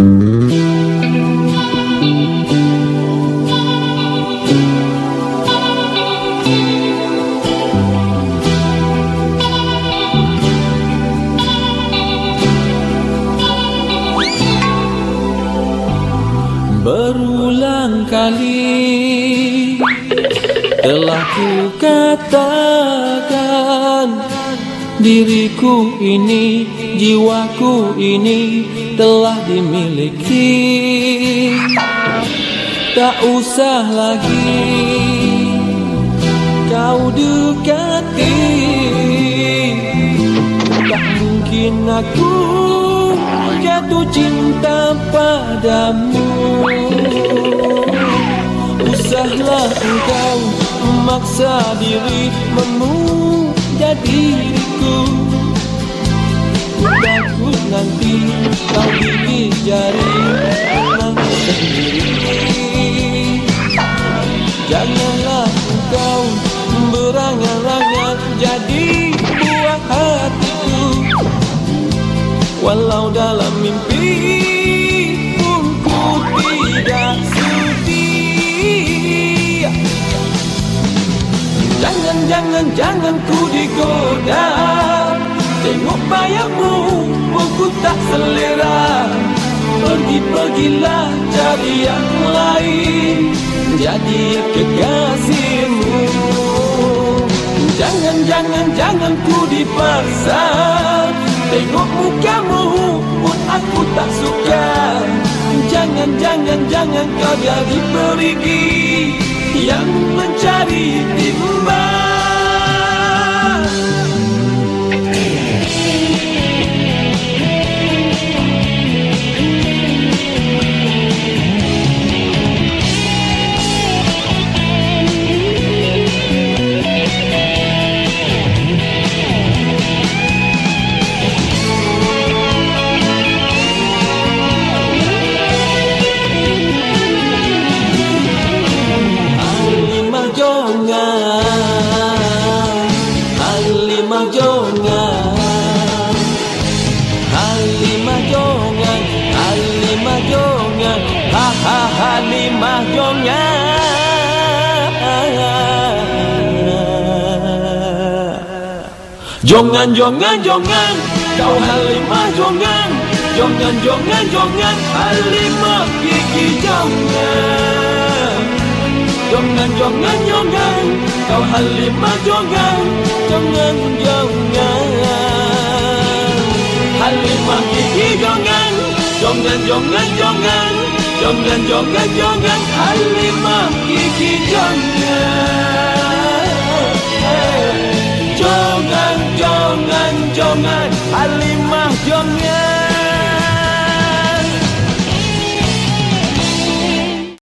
Berulang kali telah ku katakan Diriku ini, jiwaku ini telah dimiliki. Tak usah lagi kau dekati. Tak mungkin aku jatuh cinta padamu. Usahlah engkau memaksa diri memuja diriku. Takut nanti kau gigit jari menang sendiri Jangan, jangan, jangan ku digoda. Tengok bayarmu pun ku tak selera. Pergi-pergilah cari yang lain. Jadi kekasihmu. Jangan, jangan, ku dipaksa. Tengok mukamu pun aku tak suka. Jangan, jangan, kau jadi perigi. Yang mencari timbang Jong ngan jong Jangan jong ngan kau ngan jangan Jangan jangan jangan Halimah gigi jong ngan jong ngan kau Halimah jangan Jangan jangan jong ngan jong ngan jong ngan Jangan jangan jangan Halimah jong ngan mnie.